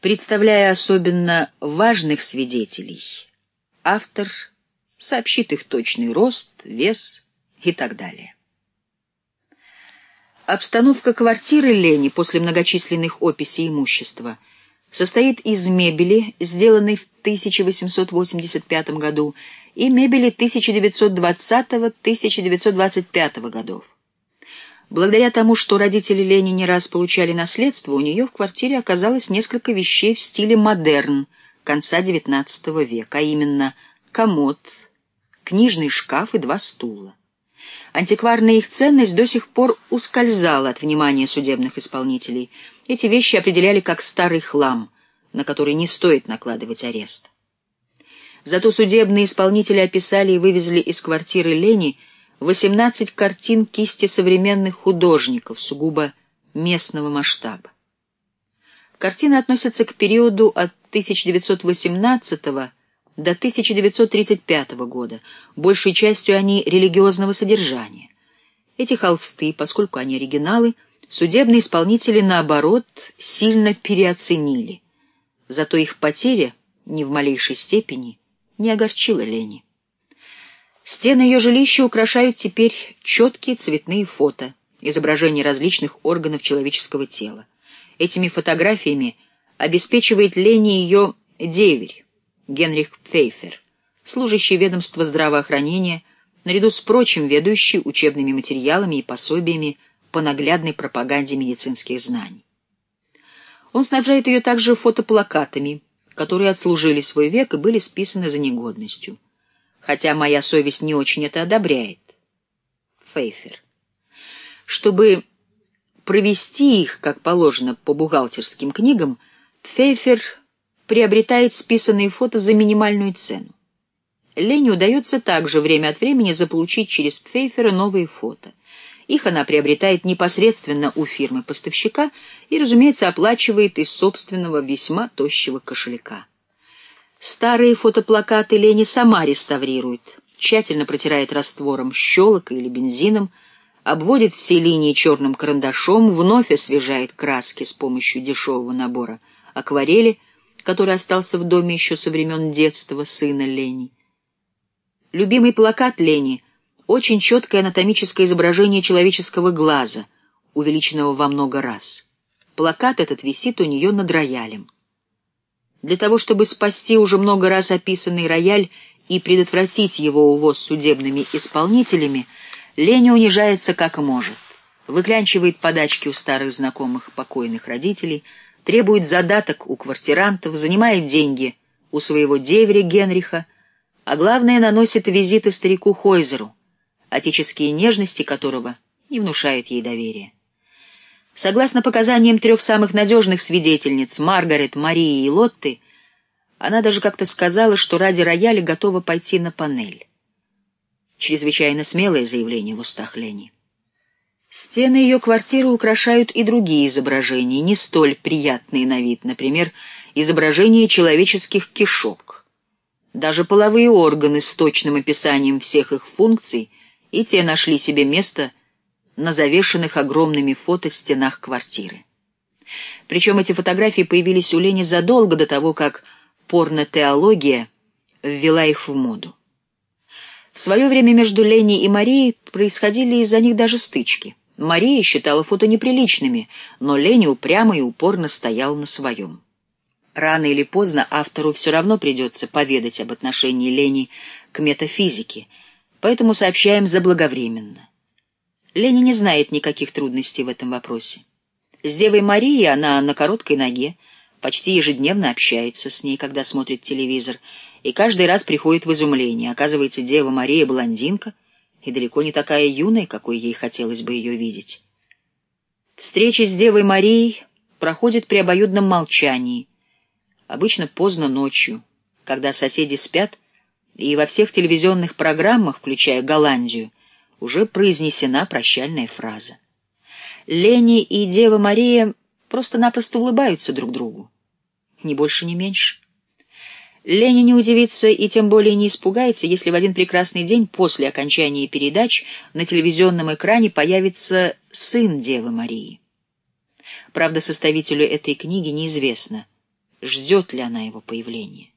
Представляя особенно важных свидетелей, автор сообщит их точный рост, вес и так далее. Обстановка квартиры Лени после многочисленных описей имущества состоит из мебели, сделанной в 1885 году, и мебели 1920-1925 годов. Благодаря тому, что родители Лени не раз получали наследство, у нее в квартире оказалось несколько вещей в стиле модерн конца XIX века, а именно комод, книжный шкаф и два стула. Антикварная их ценность до сих пор ускользала от внимания судебных исполнителей. Эти вещи определяли как старый хлам, на который не стоит накладывать арест. Зато судебные исполнители описали и вывезли из квартиры Лени 18 картин кисти современных художников сугубо местного масштаба. Картины относятся к периоду от 1918 года до 1935 года, большей частью они религиозного содержания. Эти холсты, поскольку они оригиналы, судебные исполнители, наоборот, сильно переоценили. Зато их потеря ни в малейшей степени не огорчила Лени. Стены ее жилища украшают теперь четкие цветные фото, изображения различных органов человеческого тела. Этими фотографиями обеспечивает Лени ее деверь, Генрих Пфейфер, служащий ведомства здравоохранения, наряду с прочим ведущий учебными материалами и пособиями по наглядной пропаганде медицинских знаний. Он снабжает ее также фотоплакатами, которые отслужили свой век и были списаны за негодностью. Хотя моя совесть не очень это одобряет. Фейфер. Чтобы провести их, как положено, по бухгалтерским книгам, Фейфер приобретает списанные фото за минимальную цену. Лене удается также время от времени заполучить через Пфейфера новые фото. Их она приобретает непосредственно у фирмы-поставщика и, разумеется, оплачивает из собственного весьма тощего кошелька. Старые фотоплакаты Лени сама реставрирует, тщательно протирает раствором щелок или бензином, обводит все линии черным карандашом, вновь освежает краски с помощью дешевого набора акварели — который остался в доме еще со времен детства сына Лени. Любимый плакат Лени — очень четкое анатомическое изображение человеческого глаза, увеличенного во много раз. Плакат этот висит у нее над роялем. Для того, чтобы спасти уже много раз описанный рояль и предотвратить его увоз судебными исполнителями, Леня унижается как может, выклянчивает подачки у старых знакомых покойных родителей — требует задаток у квартирантов, занимает деньги у своего деверя Генриха, а главное, наносит визиты старику Хойзеру, отеческие нежности которого не внушают ей доверия. Согласно показаниям трех самых надежных свидетельниц, Маргарет, Марии и Лотты, она даже как-то сказала, что ради рояля готова пойти на панель. Чрезвычайно смелое заявление в устах Лени. Стены ее квартиры украшают и другие изображения, не столь приятные на вид, например, изображение человеческих кишок. Даже половые органы с точным описанием всех их функций и те нашли себе место на завешенных огромными фото стенах квартиры. Причем эти фотографии появились у Лени задолго до того, как порнотеология ввела их в моду. В свое время между Леней и Марией происходили из-за них даже стычки. Мария считала фото неприличными, но Леня упрямо и упорно стоял на своем. Рано или поздно автору все равно придется поведать об отношении Лени к метафизике, поэтому сообщаем заблаговременно. Лени не знает никаких трудностей в этом вопросе. С Девой Марией она на короткой ноге, почти ежедневно общается с ней, когда смотрит телевизор, и каждый раз приходит в изумление. Оказывается, Дева Мария — блондинка — и далеко не такая юная, какой ей хотелось бы ее видеть. Встреча с Девой Марией проходит при обоюдном молчании, обычно поздно ночью, когда соседи спят, и во всех телевизионных программах, включая Голландию, уже произнесена прощальная фраза. Лени и Дева Мария просто-напросто улыбаются друг другу. Ни больше, ни меньше. Леня не удивится и тем более не испугается, если в один прекрасный день после окончания передач на телевизионном экране появится сын Девы Марии. Правда, составителю этой книги неизвестно, ждет ли она его появления.